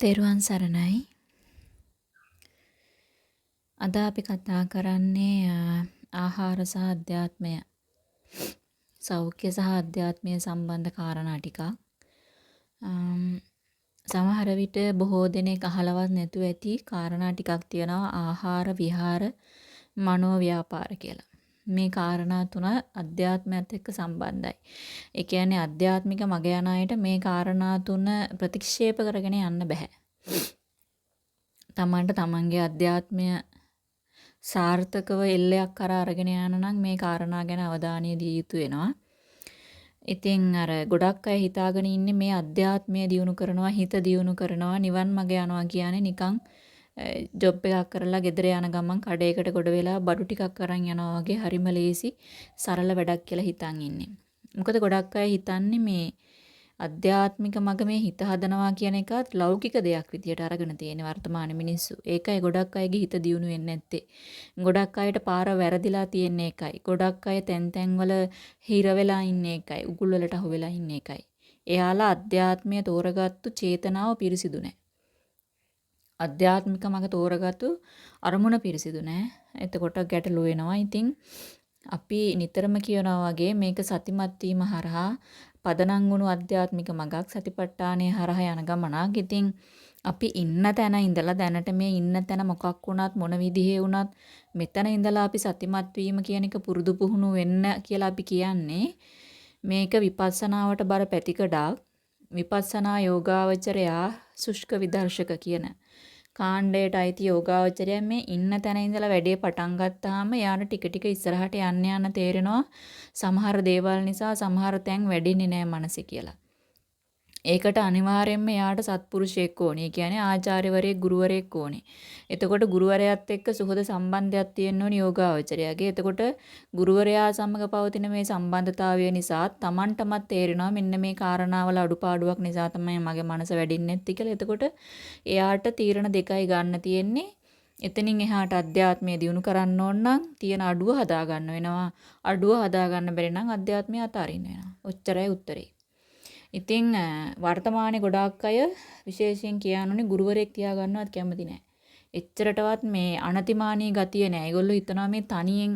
තෙරුවන් සරණයි. අද අපි කතා කරන්නේ ආහාර සහ අධ්‍යාත්මය. සෞඛ්‍ය සහ අධ්‍යාත්මය සම්බන්ධ කාරණා ටිකක්. සමහර විට බොහෝ දෙනෙක් අහලවත් නැතුව ඇති කාරණා ටිකක් තියෙනවා ආහාර විහාර මනෝ ව්‍යාපාර කියලා. මේ කාරණා තුන අධ්‍යාත්මයත් එක්ක සම්බන්ධයි. ඒ කියන්නේ අධ්‍යාත්මික මග යන අයට මේ කාරණා තුන ප්‍රතික්ෂේප කරගෙන යන්න බෑ. තමන්ට තමන්ගේ අධ්‍යාත්මය සාර්ථකව එල්ලයක් කරා අරගෙන යන නම් මේ කාරණා ගැන අවධානය දිය යුතු වෙනවා. ඉතින් අර ගොඩක් අය හිතාගෙන ඉන්නේ මේ අධ්‍යාත්මය දියුණු කරනවා හිත දියුණු කරනවා නිවන් මඟ යනවා කියන්නේ නිකන් ජොබ් එකක් කරලා ගෙදර යන ගමන් කඩේකට ගොඩ වෙලා බඩු ටිකක් අරන් යනවා වගේ හරිම ලේසි සරල වැඩක් කියලා හිතන් ඉන්නේ. මොකද ගොඩක් අය හිතන්නේ මේ අධ්‍යාත්මික මග මේ හිත හදනවා කියන එකත් ලෞකික දෙයක් විදියට අරගෙන තියෙන වර්තමාන මිනිස්සු. ඒකයි ගොඩක් අයගේ හිත දියුණු වෙන්නේ නැත්තේ. ගොඩක් අයට පාර වැරදිලා තියෙන එකයි. ගොඩක් අය තැන් තැන්වල හිර වෙලා ඉන්න එකයි. උගුල් වලට අහු වෙලා ඉන්න එකයි. එයාලා අධ්‍යාත්මය තෝරගත්තු චේතනාව පිරිසිදු නැහැ. අධ්‍යාත්මික මඟ තෝරගත්තු අරමුණ පිරිසිදු නෑ. එතකොට ගැටලු වෙනවා. ඉතින් අපි නිතරම කියනවා වගේ මේක සතිමත් වීම හරහා පදනම් වුණු අධ්‍යාත්මික මඟක් සතිපට්ඨානය හරහා යන ගමනක්. ඉතින් අපි ඉන්න තැන ඉඳලා දැනට මේ ඉන්න තැන මොකක් වුණත් මොන විදිහේ වුණත් මෙතන ඉඳලා අපි සතිමත් වීම කියන එක පුරුදු පුහුණු වෙන්න කියලා අපි කියන්නේ මේක විපස්සනාවට බර පැතිකඩක් විපස්සනා යෝගාවචරයා සුෂ්ක විදර්ශක කියන කාණ්ඩයට අයිති යෝගාවචරය මේ ඉන්න තැන ඉඳලා වැඩේ පටන් ගත්තාම යාන ටික ටික ඉස්සරහට යන්න යන තේරෙනවා සමහර දේවල් නිසා සමහර තැන් වැඩින්නේ නැහැ මනසේ කියලා. ඒකට අනිවාර්යයෙන්ම එයාට සත්පුරුෂයෙක් ඕනේ. ඒ කියන්නේ ආචාර්යවරයෙක් ගුරුවරයෙක් ඕනේ. එතකොට ගුරුවරයාත් එක්ක සුහද සම්බන්ධයක් තියෙන්න ඕනේ යෝගාවචරයාගේ. එතකොට ගුරුවරයා සමග පවතින මේ සම්බන්ධතාවය නිසා Tamanටමත් තේරෙනවා මෙන්න මේ කාරණාවල අඩුපාඩුවක් නිසා තමයි මගේ මනස වැඩින්නේ නැති කියලා. එතකොට එයාට තීරණ දෙකයි ගන්න තියෙන්නේ. එතනින් එහාට අධ්‍යාත්මය දියුණු කරන්න ඕන නම් තියෙන අඩුව හදා ගන්න වෙනවා. අඩුව හදා ගන්න බැරි නම් අධ්‍යාත්මය අතාරින්න වෙනවා. ඔච්චරයි උත්තරේ. ඉතින් වර්තමානයේ ගොඩාක් අය විශේෂයෙන් කියනෝනේ ගුරුවරයෙක් තියාගන්නවත් කැමති නැහැ. එච්චරටවත් මේ අනතිමානී ගතිය නැහැ. ඒගොල්ලෝ හිතනවා මේ තනියෙන්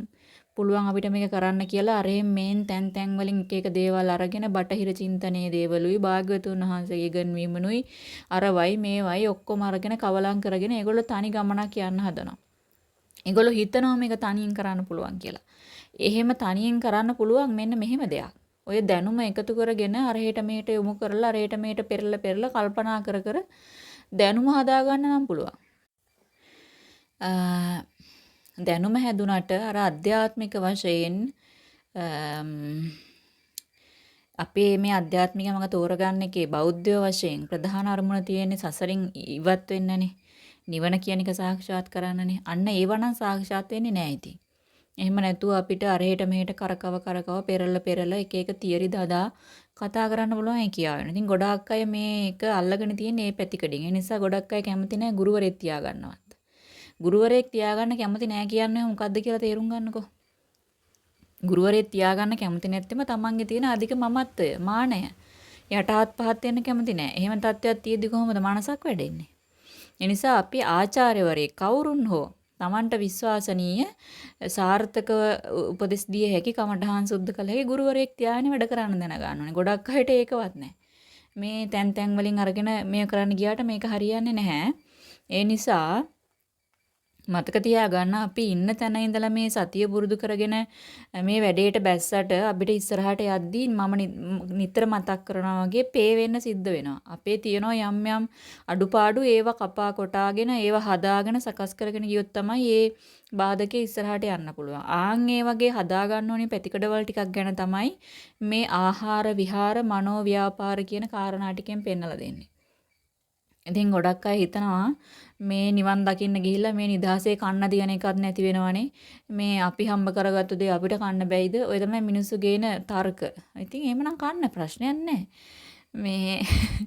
පුළුවන් අපිට මේක කරන්න කියලා අරෙන් මේන් තැන් තැන් වලින් එක එක දේවල් අරගෙන බටහිර චින්තනයේ දේවලුයි භාග්‍යවතුන් වහන්සේගේ ඉගන්වීමනුයි අරවයි මේවයි ඔක්කොම අරගෙන කවලම් කරගෙන ඒගොල්ලෝ තනි ගමනක් යන්න හදනවා. ඒගොල්ලෝ හිතනවා මේක තනියෙන් කරන්න පුළුවන් කියලා. එහෙම තනියෙන් කරන්න පුළුවන් මෙන්න මෙහෙම දෙයක්. ඔය දැනුම එකතු කරගෙන අරහෙට මෙහෙට යොමු කරලා අරහෙට මෙහෙට පෙරලා පෙරලා කල්පනා කර කර දැනුම හදාගන්න නම් පුළුවන්. දැනුම හැදුනට අර අධ්‍යාත්මික වශයෙන් අපේ මේ අධ්‍යාත්මික මඟ තෝරගන්න එකේ බෞද්ධ වශයෙන් ප්‍රධාන අරමුණ තියෙන්නේ සසරින් ඉවත් වෙන්නනේ. නිවන කියන එක සාක්ෂාත් කරන්නනේ. අන්න ඒව නම් සාක්ෂාත් වෙන්නේ නැහැ ඉතින්. එහෙම නැතුව අපිට අරහෙට මෙහෙට කරකව කරකව පෙරල පෙරල එක එක තියරි දදා කතා කරන්න පුළුවන් ඒ කියාවෙන. ඉතින් ගොඩාක් අය මේක අල්ලගෙන තියෙන මේ පැතිකඩින්. ඒ නිසා ගොඩක් අය කැමති නැහැ ගුරුවරයෙක් තියාගන්නවත්. ගුරුවරයෙක් තියාගන්න කැමති නැහැ කියන්නේ මොකද්ද කියලා තේරුම් ගන්නකෝ. ගුරුවරයෙක් තියාගන්න කැමති නැත්නම් තමන්ගේ තියෙන අධික මමත්වය, මානය. යටහත් පහත් වෙන්න කැමති නැහැ. එහෙම තත්ත්වයක් තියෙද්දි කොහොමද මනසක් වැඩෙන්නේ? ඒ නිසා අපි ආචාර්යවරයෙක් කවුරුන් හෝ තමන්ට විශ්වාසනීය සාර්ථකව උපදෙස් දිය හැකි කමඨහන් සුද්ධ කළ හැකි ගුරුවරයෙක් තියාගෙන වැඩ කරන්න දැන ගන්න ඕනේ. ගොඩක් අයට ඒකවත් නැහැ. මේ තැන් තැන් වලින් අරගෙන මේ කරන්න ගියාට මේක හරියන්නේ නැහැ. ඒ නිසා මතක තියාගන්න අපි ඉන්න තැන ඉඳලා මේ සතිය පුරුදු කරගෙන මේ වැඩේට බැස්සට අපිට ඉස්සරහට යද්දී මම නිතර මතක් කරනවා වගේ පේ වෙන්න සිද්ධ වෙනවා. අපේ තියෙනවා යම් යම් අඩුපාඩු ඒව කපා කොටාගෙන ඒව හදාගෙන සකස් කරගෙන ගියොත් තමයි මේ බාධකේ ඉස්සරහට යන්න පුළුවන්. ආන් ඒ වගේ හදා ගන්න ඕනේ පැතිකඩවල ටිකක් ගැන තමයි මේ ආහාර විහාර මනෝ ව්‍යාපාර කියන කාරණා ටිකෙන් පෙන්නලා දෙන්නේ. ඉතින් ගොඩක් අය හිතනවා මේ නිවන් දකින්න ගිහිල්ලා මේ නිදහසේ කන්න දියන එකක් නැති වෙනවනේ. මේ අපි හම්බ කරගත්තු දේ අපිට කන්න බැයිද? ඔය තමයි මිනිස්සු ගේන තර්ක. ඉතින් එහෙමනම් කන්න ප්‍රශ්නයක් නැහැ. මේ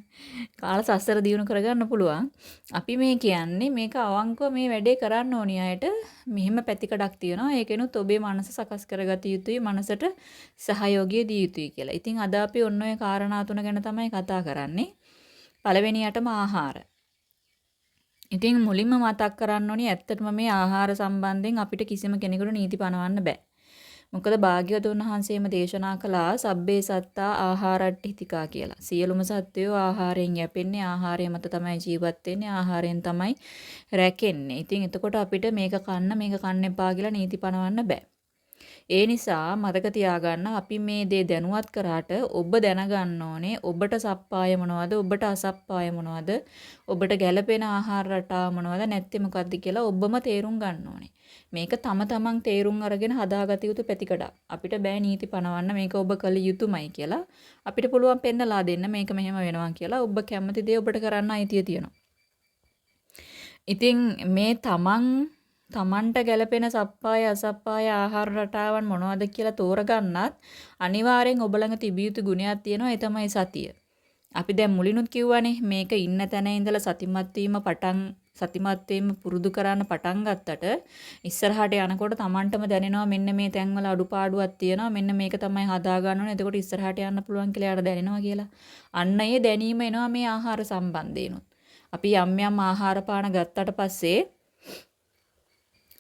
කාල සසර දියුණු කරගන්න පුළුවන්. අපි මේ කියන්නේ මේක අවංකව මේ වැඩේ කරන්න ඕනි අයට මෙහෙම පැතිකඩක් තියෙනවා. ඒකෙනුත් ඔබේ මනස සකස් කරගත යුතුයි. මනසට සහයෝගය දිය යුතුයි කියලා. ඉතින් අද අපි ඔන්න ඔය කාරණා තුන ගැන තමයි කතා කරන්නේ. පළවෙනියටම ආහාර. ඉතින් මුලින්ම මතක් කරන්න ඕනි ඇත්තටම මේ ආහාර සම්බන්ධයෙන් අපිට කිසිම කෙනෙකුට නීති පනවන්න බෑ. මොකද භාග්‍යවතුන් වහන්සේම දේශනා කළා සබ්බේ සත්තා ආහාරට්ඨිතිකා කියලා. සියලුම සත්වයෝ ආහාරයෙන් යැපෙන්නේ ආහාරය මත තමයි ජීවත් වෙන්නේ ආහාරයෙන් තමයි රැකෙන්නේ. ඉතින් එතකොට අපිට මේක කන්න මේක කන්න එපා කියලා නීති පනවන්න බෑ. ඒ නිසා මතක තියාගන්න අපි මේ දේ දැනුවත් කරාට ඔබ දැනගන්න ඕනේ ඔබට සප්පාය මොනවද ඔබට අසප්පාය මොනවද ඔබට ගැළපෙන ආහාර රටාව මොනවද නැත්te මොකද්ද කියලා ඔබම තේරුම් ගන්න ඕනේ. මේක තම තමන් තේරුම් අරගෙන හදාගත යුතු පැතිකඩක්. අපිට බෑ නීති පනවන්න මේක ඔබ කළ යුතුමයි කියලා. අපිට පුළුවන් පෙන්නලා දෙන්න මේක මෙහෙම වෙනවා කියලා. ඔබ කැමති දේ ඔබට කරන්න අයිතිය තියෙනවා. ඉතින් මේ තමන් තමන්ට ගැළපෙන සප්පාය අසප්පාය ආහාර රටාවන් මොනවද කියලා තෝරගන්නත් අනිවාර්යෙන් ඔබ ළඟ තිබිය යුතු ගුණයක් තියෙනවා ඒ තමයි සතිය. අපි දැන් මුලිනුත් කිව්වනේ මේක ඉන්න තැන ඉඳලා සතිමත් වීම පටන් සතිමත් වීම පුරුදු කරන්න පටන් ගත්තට ඉස්සරහට යනකොට Tamanටම දැනෙනවා මෙන්න මේ තැන්වල අඩුපාඩුවක් තියෙනවා මෙන්න මේක තමයි හදා ගන්න ඕනේ එතකොට ඉස්සරහට යන්න පුළුවන් කියලා යාට දැනෙනවා කියලා. අන්න ඒ දැනීම එනවා මේ ආහාර සම්බන්ධේනොත්. අපි යම් යම් ආහාර පාන ගත්තට පස්සේ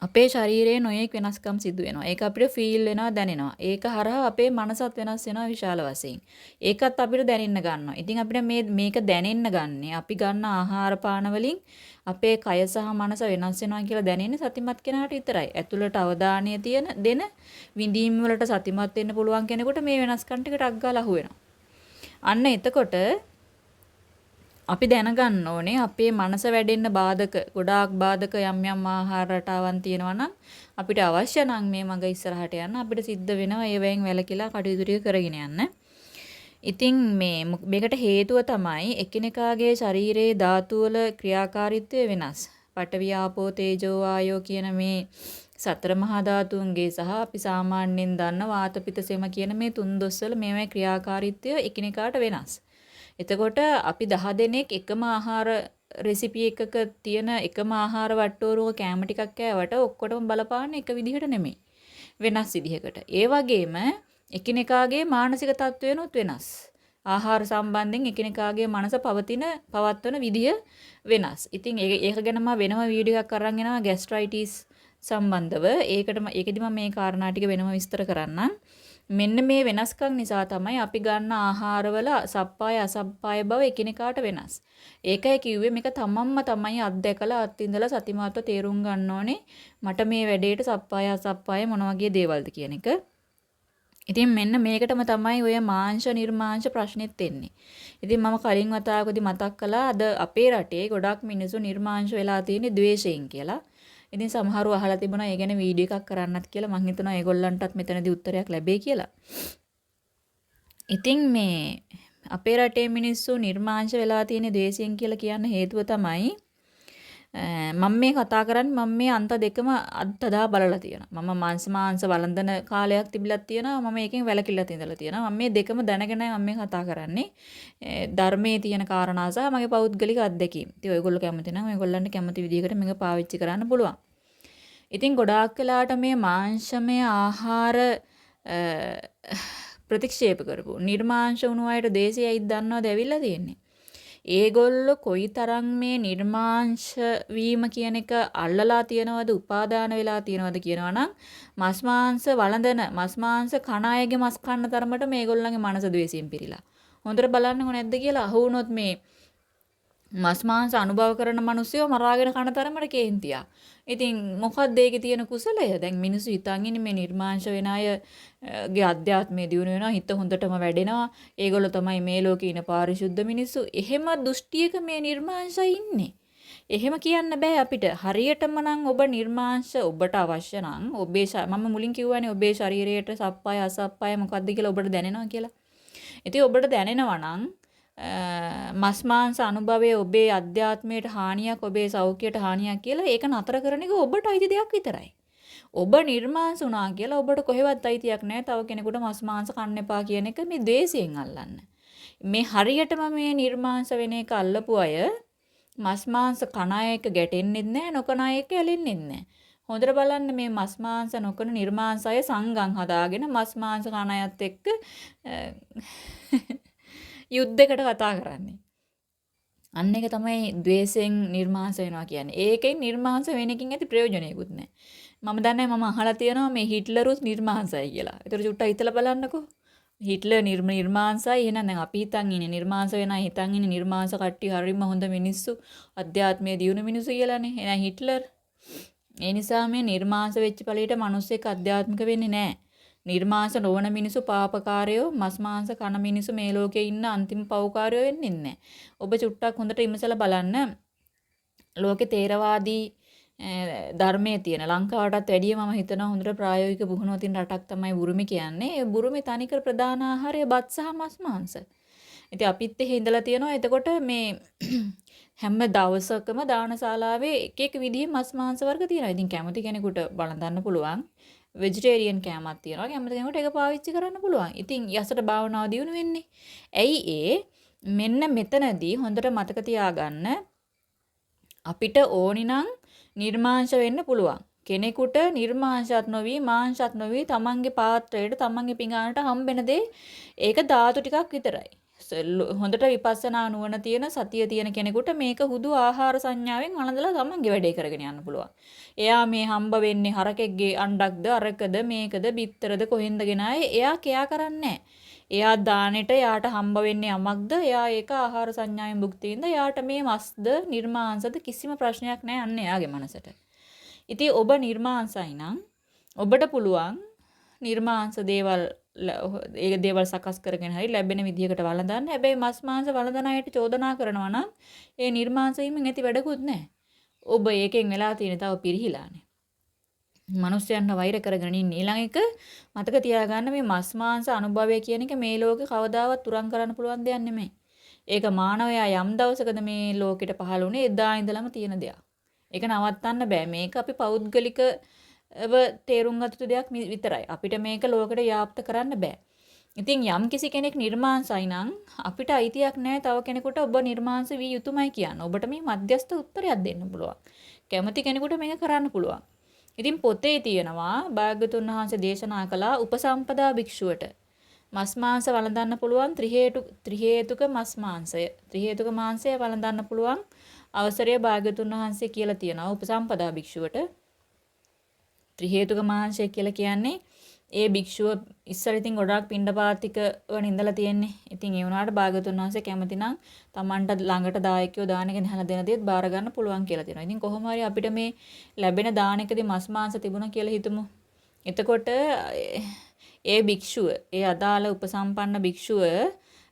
අපේ ශරීරයේ නොයෙක් වෙනස්කම් සිදු වෙනවා. ඒක අපිට ෆීල් වෙනවා දැනෙනවා. ඒක හරහා අපේ මනසත් වෙනස් වෙනවා විශාල වශයෙන්. ඒකත් අපිට දැනෙන්න ගන්නවා. ඉතින් අපිට මේ මේක දැනෙන්න ගන්නේ අපි ගන්න ආහාර පාන වලින් අපේ කය සහ මනස වෙනස් වෙනවා කියලා දැනෙන්නේ සතිමත් කෙනාට විතරයි. ඇතුළට අවධානය තියෙන දෙන විඳීම් වලට සතිමත් වෙන්න පුළුවන් කෙනෙකුට මේ වෙනස්කම් ටික ටක් ගාලා අහුවෙනවා. අන්න එතකොට අපි දැනගන්න ඕනේ අපේ මනස වැඩෙන්න බාධක ගොඩාක් බාධක යම් යම් ආහාර රටාවන් තියෙනවා නම් අපිට අවශ්‍ය නම් මේ මඟ ඉස්සරහට යන්න අපිට සිද්ධ වෙනවා ඒවෙන් වැළකීලා කටයුතු ටික කරගෙන යන්න. ඉතින් මේ මේකට හේතුව තමයි එකිනෙකාගේ ශරීරයේ ධාතු වල ක්‍රියාකාරීත්වය වෙනස්. පඨවි ආපෝ තේජෝ වායෝ කියන මේ සතර මහා ධාතුන්ගේ සහ අපි සාමාන්‍යයෙන් දන්න වාත පිත සෙම කියන මේ තුන් දොස්වල මේවායි ක්‍රියාකාරීත්වය එකිනෙකාට වෙනස්. එතකොට අපි 10 දෙනෙක් එකම ආහාර රෙසිපි එකක තියෙන එකම ආහාර වට්ටෝරුවක කෑම ටිකක් කෑවට ඔක්කොටම බලපාන්නේ එක විදිහට නෙමෙයි. වෙනස් විදිහකට. ඒ වගේම එකිනෙකාගේ මානසික තත්ත්වයනොත් වෙනස්. ආහාර සම්බන්ධයෙන් එකිනෙකාගේ මනස පවතින පවත්වන විදිය වෙනස්. ඉතින් ඒක ගැන මම වෙනම වීඩියෝ එකක් අරන් එනවා ગેස්ට්‍රයිටිස් සම්බන්ධව. ඒකට ඒකෙදි මම මේ කාරණා ටික වෙනම විස්තර කරන්නම්. මෙන්න මේ වෙනස්කම් නිසා තමයි අපි ගන්න ආහාරවල සප්පාය අසප්පාය බව එකිනෙකාට වෙනස්. ඒකයි කිව්වේ මේක තමන්ම තමයි අත්දැකලා අත්විඳලා සතිමාත්ව තේරුම් ගන්න ඕනේ. මට මේ වැඩේට සප්පාය අසප්පාය මොන වගේ දේවල්ද කියන එක. ඉතින් මෙන්න මේකටම තමයි ඔය මාංශ නිර්මාංශ ප්‍රශ්නෙත් එන්නේ. ඉතින් මම කලින් වතාවකදී මතක් කළා අද අපේ රටේ ගොඩක් මිනිස්සු නිර්මාංශ වෙලා තියෙන්නේ ද්වේෂයෙන් කියලා. ඉතින් සමහරව අහලා තිබුණා ඒ ගැන වීඩියෝ එකක් කරන්නත් කියලා මං හිතනවා ඒගොල්ලන්ටත් මෙතනදී උත්තරයක් ලැබෙයි කියලා. ඉතින් මේ අපේ රටේ මිනිස්සු නිර්මාංශ වෙලා තියෙන දේශයෙන් කියලා කියන්න හේතුව තමයි මම මේ කතා කරන්නේ මම මේ අන්ත දෙකම අත්දා බලලා තියෙනවා. මම මාංශ මාංශ වළඳන කාලයක් තිබිලත් තියෙනවා. මම එකෙන් වැළකීලා තියදලා තියෙනවා. මම මේ දෙකම දැනගෙනයි මම මේ කතා කරන්නේ. ධර්මයේ තියෙන කාරණා සහ මගේ පෞද්ගලික අත්දැකීම්. ඉතින් ඔයගොල්ලෝ කැමති නම් ඔයගොල්ලන්ට කැමති විදිහකට මේක පාවිච්චි කරන්න පුළුවන්. ඉතින් ගොඩාක් වෙලාට මේ මාංශමය ආහාර ප්‍රතික්ෂේප කරපු නිර්මාංශ වුණු අයට දේශයයි දන්නවද ඇවිල්ලා තියෙන්නේ. ඒගොල්ලෝ කොයිතරම් මේ නිර්මාංශ වීම කියන එක අල්ලලා තියනවද උපාදාන වෙලා තියනවද කියනවා නම් මස් මාංශ වළඳන මස් මාංශ කන අයගේ මස් කන්න තරමට මේගොල්ලන්ගේ මනස ද්වේෂයෙන් පිරීලා. හොඳට බලන්නකො නැද්ද කියලා අහු වුණොත් මේ මස් මාංශ අනුභව කරන මිනිස්සුયો මරාගෙන කන තරමට කේන්තියක්. ඉතින් මොකක්ද ඒකේ තියෙන කුසලය? දැන් මිනිස්සු හිතන් ඉන්නේ මේ නිර්මාංශ වෙන අයගේ අධ්‍යාත්මය දියුණු වෙනවා, හිත හොඳටම වැඩෙනවා. ඒගොල්ලෝ තමයි මේ ලෝකේ ඉන පාරිශුද්ධ මිනිස්සු. එහෙම දෘෂ්ටියක මේ නිර්මාංශය ඉන්නේ. එහෙම කියන්න බෑ අපිට. හරියටම නම් ඔබ නිර්මාංශ ඔබට අවශ්‍ය නම් ඔබේ මම මුලින් කිව්වනේ ඔබේ ශරීරයට සප්පාය අසප්පාය මොකද්ද කියලා ඔබට දැනෙනවා කියලා. ඉතින් ඔබට දැනෙනවා නම් මස් මාංශ අනුභවයේ ඔබේ අධ්‍යාත්මයට හානියක් ඔබේ සෞඛ්‍යයට හානියක් කියලා ඒක නතර කරන එක ඔබට අයිති දෙයක් විතරයි. ඔබ නිර්මාංශ වුණා කියලා ඔබට කොහෙවත් අයිතියක් නැහැ තව කෙනෙකුට මස් මාංශ කන්න එපා කියන එක මේ ද්වේෂයෙන් අල්ලන්න. මේ හරියටම මේ නිර්මාංශ වෙන එක අල්ලපු අය මස් මාංශ කන අය එක ගැටෙන්නෙත් නැහැ නොකන අය එක ඇලෙන්නෙත් නැහැ. හොඳට බලන්න මේ මස් මාංශ නොකන නිර්මාංශ අය සංගම් හදාගෙන මස් මාංශ කන අයත් එක්ක යුද්ධයකට කතා කරන්නේ. අන්න එක තමයි द्वේෂයෙන් නිර්මාංශ වෙනවා කියන්නේ. ඒකෙන් නිර්මාංශ වෙනකින් ඇති ප්‍රයෝජනයකුත් නැහැ. මම දන්නේ මම අහලා තියෙනවා මේ හිට්ලරුත් නිර්මාංශයි කියලා. ඒතර චුට්ටක් හිතලා බලන්නකෝ. හිට්ලර් නිර්මාංශයි එහෙනම් දැන් අපි හිතන් ඉන්නේ නිර්මාංශ වෙනා හිතන් ඉන්නේ නිර්මාංශ කට්ටිය හරිම හොඳ මිනිස්සු අධ්‍යාත්මයේ දියුණු මිනිස්සු කියලානේ. එහෙනම් හිට්ලර් ඒ නිසා මේ නිර්මාංශ වෙච්ච ඵලයට මිනිස්සෙක් අධ්‍යාත්මික වෙන්නේ නැහැ. නිර්මාංශ නොවන මිනිස්සු පාපකාරයෝ මස් මාංශ කන මිනිස්සු මේ ලෝකේ ඉන්න අන්තිම පව්කාරයෝ වෙන්නේ නැහැ. ඔබ චුට්ටක් හොඳට ඉමසලා බලන්න. ලෝකේ තේරවාදී ධර්මයේ තියෙන ලංකාවටත් වැඩිය මම හිතනවා හොඳට ප්‍රායෝගික පුහුණුව තියෙන රටක් තමයි බුරුමි කියන්නේ. ඒ බුරුමි තනිකර ප්‍රධාන ආහාරය බත් සහ මස් මාංශ. ඉතින් අපිත් එහෙ ඉඳලා තියෙනවා. එතකොට මේ හැම දවසකම දානශාලාවේ එක එක විදිහේ මස් මාංශ වර්ග තියෙනවා. ඉතින් කැමති කෙනෙකුට බලන්න පුළුවන්. වෙජිටේරියන් කෑමක් තියෙනවා. කැමති කෙනෙකුට ඒක පාවිච්චි කරන්න පුළුවන්. ඉතින් යසට භාවනාව දියුණු වෙන්නේ. ඇයි ඒ මෙන්න මෙතනදී හොඳට මතක තියාගන්න අපිට ඕනි නම් නිර්මාංශ වෙන්න පුළුවන්. කෙනෙකුට නිර්මාංශත් නොවි මාංශත් නොවි තමන්ගේ පාත්‍රයට තමන්ගේ පිඟානට හම්බෙන දේ ඒක ධාතු ටිකක් විතරයි. හොඳට විපස්සනා නුවණ තියෙන සතිය තියෙන කෙනෙකුට මේක හුදු ආහාර සංඥාවෙන් වළඳලා තමන්ගේ වැඩේ කරගෙන යන්න පුළුවන්. එයා මේ හම්බ වෙන්නේ හරකෙක්ගේ අණ්ඩක්ද අරකද මේකද බිත්තරද කොහෙන්දගෙන එයා කෙයා කරන්නේ එයා දානෙට යාට හම්බ වෙන්නේ යමක්ද එයා ඒක ආහාර සංඥාවෙන් භුක්ති විඳ යාට මේ මස්ද නිර්මාංශද කිසිම ප්‍රශ්නයක් නැහැ අන්න එයාගේ මනසට. ඉතින් ඔබ නිර්මාංශයි නම් ඔබට පුළුවන් නිර්මාංශ දේවල් ඒ දේවල් සකස් කරගෙන හරි ලැබෙන විදිහකට වළඳන්න. හැබැයි මස් මාංශ වළඳන අයට චෝදනා කරනවා නම් ඒ නිර්මාංශ වීමෙන් ඇති වැඩකුත් නැහැ. ඔබ ඒකෙන් වෙලා තියෙන තව පිරිහිලානේ. මිනිස්යන්ව වෛර කරගෙන ඉන්නේ. ඊළඟ එක මතක තියාගන්න මේ මස් මාංශ අනුභවය කියන එක මේ ලෝකේ කවදාවත් තුරන් කරන්න පුළුවන් දෙයක් නෙමෙයි. ඒක මානවයා යම් දවසකද මේ ලෝකෙට පහළ වුණේ එදා ඉඳලම තියෙන දෙයක්. ඒක නවත්තන්න බෑ. මේක අපි පෞද්ගලික තේරුම් ගත යුතු දෙයක් විතරයි. අපිට මේක ලෝකෙට යාප්ත කරන්න බෑ. ඉතින් යම් කිසි කෙනෙක් නිර්මාංශයි නම් අපිට අයිතියක් නැහැ තව කෙනෙකුට ඔබ නිර්මාංශ වී යුතුයමයි කියන්න. ඔබට මේ මධ්‍යස්ථ උත්තරයක් දෙන්න පුළුවන්. කැමති කෙනෙකුට මේක කරන්න පුළුවන්. ඉතින් පොතේ තියෙනවා භාග්‍යතුන් වහන්සේ දේශනා කළා උපසම්පදා භික්ෂුවට මස් මාංශ වළඳන්න පුළුවන් ත්‍රි හේතු ත්‍රි හේතුක මස් මාංශය. ත්‍රි හේතුක මාංශය වළඳන්න පුළුවන් අවසරය භාග්‍යතුන් වහන්සේ කියලා තියෙනවා උපසම්පදා භික්ෂුවට. ත්‍රි හේතුක මාංශය කියලා කියන්නේ ඒ භික්ෂුව ඉස්සර ඉතින් ගොඩාක් පින්ඩපාතික වන ඉඳලා තියෙන්නේ. ඉතින් ඒ වුණාට භාගතුන් වහන්සේ කැමති නම් Tamanට ළඟට දායකයෝ දානක නැහලා දෙන දේත් බාර ගන්න පුළුවන් කියලා තියෙනවා. ඉතින් කොහොම හරි අපිට මේ ලැබෙන දානකදී මස් මාංශ තිබුණා කියලා හිතමු. එතකොට ඒ භික්ෂුව, ඒ අදාළ උපසම්පන්න භික්ෂුව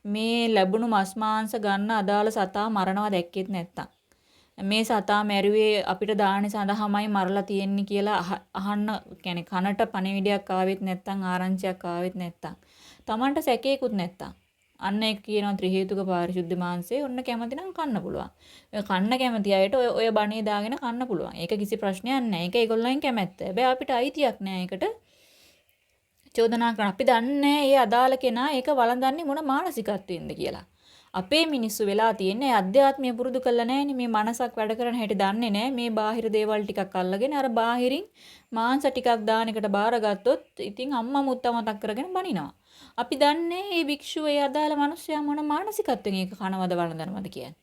මේ ලැබුණු මස් මාංශ ගන්න අදාළ සතා මරණවා දැක්කෙත් නැත්තම් මේ සතා මැරුවේ අපිට දාහනේ සඳහාමයි මරලා තියෙන්නේ කියලා අහන්න කියන්නේ කනට පණිවිඩයක් ආවෙත් නැත්නම් ආරංචියක් ආවෙත් නැත්නම් Tamanට සැකේකුත් නැත්නම් අන්න ඒක කියනවා ත්‍රි හේතුක පාරිශුද්ධ මාංශය ඔන්න කැමති නම් කන්න පුළුවන්. ඔය කන්න කැමති අයට ඔය ඔය බණේ දාගෙන කන්න පුළුවන්. ඒක කිසි ප්‍රශ්නයක් නැහැ. ඒක ඒගොල්ලන්ගේ කැමැත්ත. හැබැයි අපිට අයිතියක් නැහැ ඒකට. චෝදනා කරන අපි දන්නේ ඒ අදාළ කෙනා ඒක වළඳන්නේ මොන මානසිකත්වෙන්ද කියලා. අපේ මිනිස්සු වෙලා තියෙන්නේ අධ්‍යාත්මය පුරුදු කරලා නැහැනේ. මේ මනසක් වැඩ කරන හැටි දන්නේ නැහැ. මේ බාහිර දේවල් ටිකක් අල්ලගෙන අර බාහිරින් මාංශ ටිකක් දාන එකට බාරගත්තොත් ඉතින් අම්මා මුත්තා මතක් කරගෙන බනිනවා. අපි දන්නේ මේ භික්ෂුව ඒ අදාළ මිනිස්සයා මොන මානසිකත්වයෙන් ඒක කනවද වළඳනවද කියන්නේ.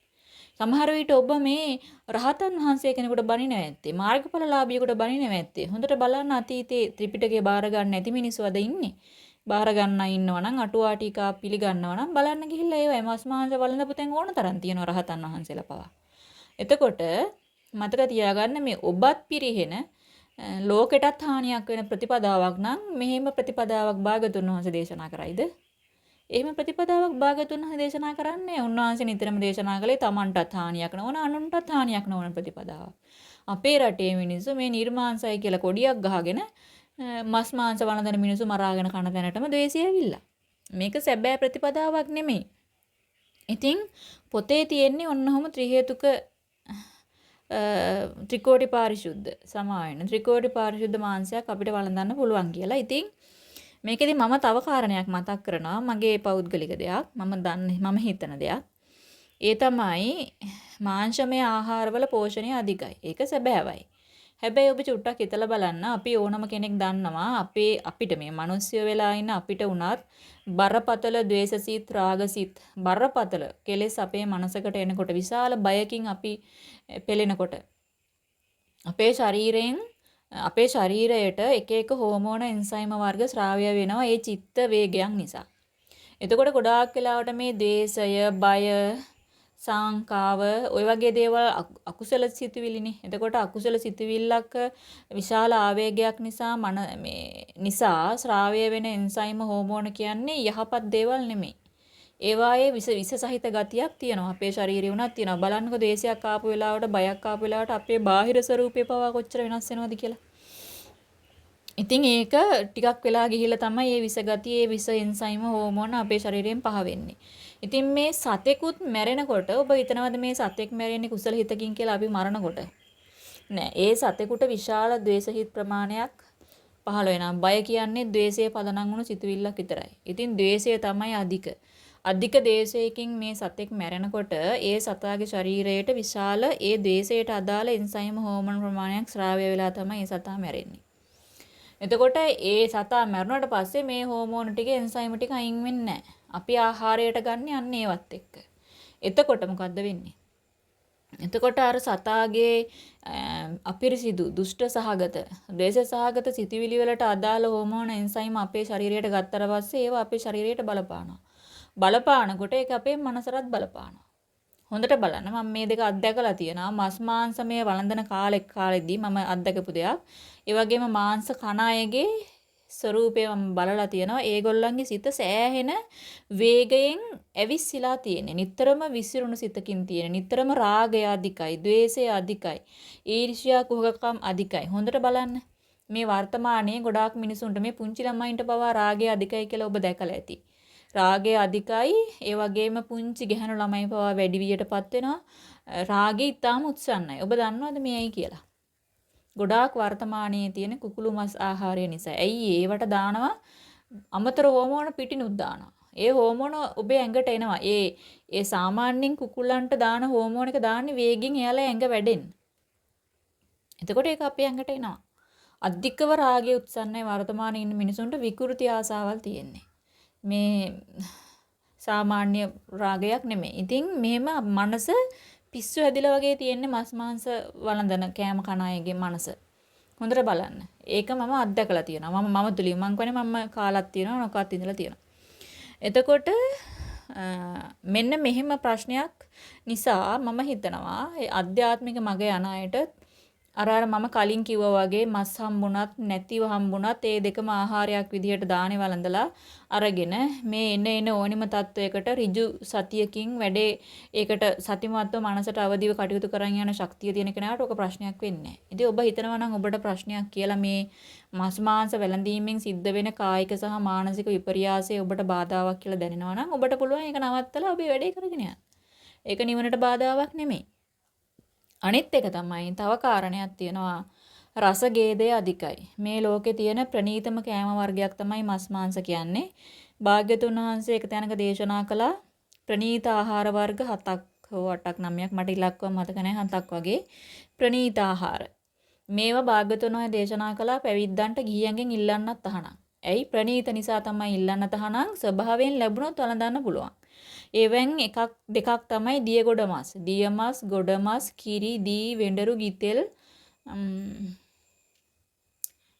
සමහර විට ඔබ මේ රහතන් වහන්සේ කෙනෙකුට බණිනව ඇත්තේ මාර්ගඵලලාභියෙකුට බණිනව ඇත්තේ හොඳට බලන්න අතීතේ ත්‍රිපිටකය බාර ගන්න නැති මිනිස්සු අද ඉන්නේ බාර ගන්න ඉන්නවා නම් අටුවා ටීකා පිළිගන්නවා නම් බලන්න ගිහිල්ලා ඒවයි මස් මාංශ වළඳපු තැන් ඕන තරම් තියෙනවා රහතන් වහන්සේලා පවා. එතකොට මතක තියාගන්න මේ ඔබත් පිරිහෙන ලෝකෙටත් හානියක් වෙන ප්‍රතිපදාවක් නම් මෙහෙම ප්‍රතිපදාවක් භාගතුන් වහන්සේ දේශනා කරයිද? එහෙම ප්‍රතිපදාවක් භාගතුන් වහන්සේ දේශනා කරන්නේ උන්වහන්සේ නිතරම දේශනා කළේ Tamanටත් හානියක් නොවන අනුන්ටත් හානියක් නොවන ප්‍රතිපදාවක්. අපේ රටේ මිනිස්සු මේ නිර්මාංශය කියලා කොඩියක් ගහගෙන මස් මාංශ වළඳන මිනිස්සු මරාගෙන කන තැනටම ද්වේෂය ඇවිල්ලා. මේක සැබෑ ප්‍රතිපදාවක් නෙමෙයි. ඉතින් පොතේ තියෙන්නේ ඔන්නෝම ත්‍රි හේතුක ත්‍රිකෝටි පාරිශුද්ධ සමායන ත්‍රිකෝටි පාරිශුද්ධ මාංශයක් අපිට වළඳන්න පුළුවන් කියලා. ඉතින් මේකෙදි මම තව කාරණයක් මතක් කරනවා මගේ පෞද්ගලික දෙයක් මම දන්නේ මම හිතන දෙයක්. ඒ තමයි මාංශමය ආහාරවල පෝෂණය අධිකයි. ඒක සැබෑවයි. හැබැයි ඔබ චුට්ටක් හිතලා බලන්න අපි ඕනම කෙනෙක් දන්නවා අපේ අපිට මේ මිනිස්සු වෙලා ඉන්න අපිට උනත් බරපතල ද්වේෂසිත රාගසිත බරපතල කෙලෙස් අපේ මනසකට එනකොට විශාල බයකින් අපි පෙළෙනකොට අපේ ශරීරයෙන් අපේ ශරීරයට එක එක හෝමෝන එන්සයිම වර්ග ස්‍රාවය වෙනවා ඒ චිත්ත වේගයන් නිසා. එතකොට ගොඩාක් වෙලාවට මේ ද්වේෂය, බය, සංකාව ওই වගේ දේවල් අකුසල සිතුවිලිනේ. එතකොට අකුසල සිතුවිල්ලක විශාල ආවේගයක් නිසා මන මේ නිසා ස්‍රාවය වෙන එන්සයිම හෝමෝන කියන්නේ යහපත් දේවල් නෙමෙයි. ඒවායේ විස විස සහිත ගතියක් තියෙනවා. අපේ ශරීරේ උනත් තියෙනවා. බලන්නකෝ දේශයක් ආපු වෙලාවට බයක් ආපු වෙලාවට අපේ බාහිර ස්වරූපේ පවා කොච්චර වෙනස් වෙනවද කියලා. ඉතින් ඒක ටිකක් වෙලා ගිහිල්ලා තමයි මේ විස ගතිය, මේ විස එන්සයිම හෝමෝන අපේ ශරීරයෙන් පහ වෙන්නේ. ඉතින් මේ සතෙකුත් මැරෙනකොට ඔබ හිතනවද මේ සතෙක් මැරෙන්නේ කුසල හිතකින් කියලා අපි මරනකොට? නෑ. ඒ සතෙකුට විශාල ද්වේෂහිත ප්‍රමාණයක් පහළ වෙනවා. බය කියන්නේ ද්වේෂයේ පදනම් වුණු සිතුවිල්ලක් විතරයි. ඉතින් ද්වේෂය තමයි අධික. අධික දේශයකින් මේ සතෙක් මැරෙනකොට ඒ සතාගේ ශරීරයට විශාල ඒ දේශයට අදාළ එන්සයිම් හෝමෝන් ප්‍රමාණයක් ස්‍රාවය වෙලා තමයි ඒ සතා මැරෙන්නේ. එතකොට ඒ සතා මැරුණාට පස්සේ මේ හෝමෝන ටික එන්සයිම් ටික අයින් වෙන්නේ අපි ආහාරයට ගන්න යන්නේ ඒවත් එක්ක. එතකොට මොකද්ද වෙන්නේ? එතකොට අර සතාගේ අපිරිසිදු දුෂ්ට සහගත ද්වේෂ සහගත සිතිවිලි වලට අදාළ හෝමෝන එන්සයිම් අපේ ශරීරයට ගත්තට පස්සේ ඒවා අපේ ශරීරයට බලපානවා. බලපානකොට ඒක අපේ මනසරත් බලපානවා. හොඳට බලන්න මම මේ දෙක අත්දැකලා තියෙනවා. මස් මාංශමය වළඳන කාලෙ කාලෙදී මම අත්දකපු දෙයක්. ඒ වගේම මාංශ කණ අයගේ ස්වરૂපය මම බලලා තියෙනවා. ඒගොල්ලන්ගේ සිත සෑහෙන වේගයෙන් ඇවිස්සලා තියෙන්නේ. නිතරම විසිරුණු සිතකින් තියෙන. නිතරම රාගය අධිකයි, ద్వේෂය අධිකයි, ඊර්ෂ්‍යා කුහකකම් අධිකයි. හොඳට බලන්න. මේ වර්තමානයේ ගොඩාක් මිනිසුන්ට මේ පුංචි ළමයින්ට පවා රාගය අධිකයි කියලා ඔබ දැකලා ඇති. රාගය අධිකයි. ඒ වගේම පුංචි ගැහැණු ළමයි පවා වැඩි වියටපත් වෙනවා. රාගය ඉතාම උත්සන්නයි. ඔබ දන්නවද මේයි කියලා? ගොඩාක් වර්තමානයේ තියෙන කුකුළු මස් ආහාරය නිසා. ඇයි ඒවට දානවා? අමතර හෝමෝන පිටිනුත් දානවා. ඒ හෝමෝන ඔබේ ඇඟට එනවා. ඒ ඒ සාමාන්‍යයෙන් කුකුලන්ට දාන හෝමෝන එක දාන්නේ වේගෙන් එයාලා ඇඟ වැඩෙන්න. එතකොට ඒක අපේ ඇඟට එනවා. අධිකව රාගය උත්සන්නයි වර්තමානයේ ඉන්න මිනිසුන්ට විකෘති ආසාවල් තියෙන්නේ. මේ සාමාන්‍ය රාගයක් නෙමෙයි. ඉතින් මෙහෙම මනස පිස්සු හැදිලා වගේ තියෙන්නේ මස් මාංශ වළඳන කෑම කන අයගේ මනස. හොඳට බලන්න. ඒක මම අත්දැකලා තියෙනවා. මම මම තුලින් මං කියන්නේ මම කාලක් තියෙනවා නොකාත් ඉඳලා තියෙනවා. එතකොට මෙන්න මෙහෙම ප්‍රශ්නයක් නිසා මම හිතනවා ඒ අධ්‍යාත්මික මග යන අයට අර අර මම කලින් කිව්වා වගේ මස් හම්බුණත් නැතිව හම්බුණත් ඒ දෙකම ආහාරයක් විදිහට දානේ වළඳලා අරගෙන මේ එන එන ඕනිම තත්වයකට ඍජු සතියකින් වැඩේ ඒකට සතිමත්ව මනසට අවදිව කටයුතු කරන් යන ශක්තිය තියෙන කෙනාට ඔක ප්‍රශ්නයක් වෙන්නේ නැහැ. ඉතින් ඔබ හිතනවා නම් ඔබට ප්‍රශ්නයක් කියලා මේ මස් මාංශ වැළඳීමෙන් සිද්ධ වෙන කායික සහ මානසික විපර්යාසය ඔබට බාධාවක් කියලා දැනෙනවා නම් ඔබට පුළුවන් ඒක නවත්තලා ඔබේ වැඩේ කරගෙන යන්න. ඒක නිවනට බාධාවක් නෙමෙයි. අනිත් එක තමයි තව කාරණයක් තියෙනවා රස ගේදය අධිකයි. මේ ලෝකේ තියෙන ප්‍රණීතම කෑම වර්ගයක් තමයි මස් මාංශ කියන්නේ. භාග්‍යතුන් වහන්සේ එක තැනක දේශනා කළා ප්‍රණීත ආහාර වර්ග හතක් හෝ අටක් නමයක් මට ඉලක්කව මතක නැහැ හතක් වගේ ප්‍රණීත ආහාර. මේවා භාග්‍යතුන් වහන්සේ දේශනා කළා පැවිද්දන්ට ගිහියන්ගෙන් ඉල්ලන්නත් අහනම්. ඇයි ප්‍රණීත නිසා තමයි ඉල්ලන්න තහනම් ස්වභාවයෙන් ලැබුණොත් වළඳන්න පුළුවන්. ඒවෙන් එකක් දෙකක් තමයි දියගොඩ මස්. දිය මස්, ගොඩ මස්, කිරි, දී, වෙඬරු, ගිතෙල්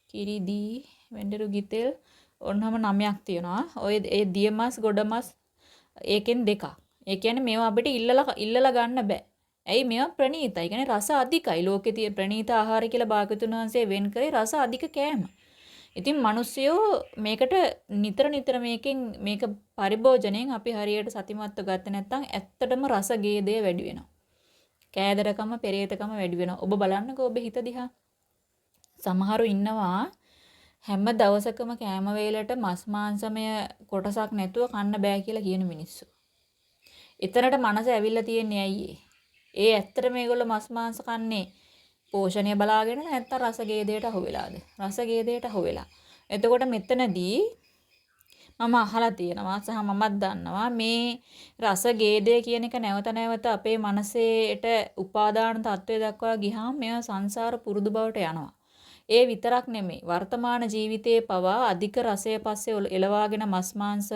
කිරි, දී, වෙඬරු, ගිතෙල් ඔන්නම නමයක් තියෙනවා. ඔය ඒ දිය මස්, ගොඩ මස් ඒකෙන් දෙකක්. ඒ කියන්නේ මේවා අපිට ඉල්ලලා ඉල්ලලා ගන්න බෑ. ඇයි මේවා ප්‍රණීතයි. ඒ කියන්නේ රස අධිකයි. ලෝකේ තියෙන ප්‍රණීත ආහාර කියලා භාගතුන් වහන්සේ වෙන් කරේ රස අධික කෑම. ඉතින් මිනිස්සුયો මේකට නිතර නිතර මේකෙන් මේක පරිභෝජනයෙන් අපි හරියට සතිමත්ව ගත්තේ නැත්නම් ඇත්තටම රස ගේදය වැඩි වෙනවා. කෑදරකම පෙරේතකම වැඩි වෙනවා. ඔබ බලන්නකෝ ඔබ හිත දිහා. සමහරු ඉන්නවා හැම දවසකම කෑම වේලට මස් මාංශමය කොටසක් නැතුව කන්න බෑ කියලා කියන මිනිස්සු. එතරට මනස ඇවිල්ලා තියන්නේ ඇයි ඒ ඇත්තට මේගොල්ලෝ මස් මාංශ කන්නේ පෝෂණය බලාගෙන නැත්තම් රසගේදයට අහු වෙලාද? රසගේදයට අහු වෙලා. එතකොට මෙතනදී මම අහලා තියෙනවා සහ මමත් දන්නවා මේ රස ගේදය කියන එක නැවත නැවත අපේ මනසේට උපාදාන තත්වය දක්වා ගියාම මේවා සංසාර පුරුදු බවට යනවා. ඒ විතරක් නෙමෙයි වර්තමාන ජීවිතයේ පවා අධික රසය පස්සේ එලවාගෙන මස් මාංශ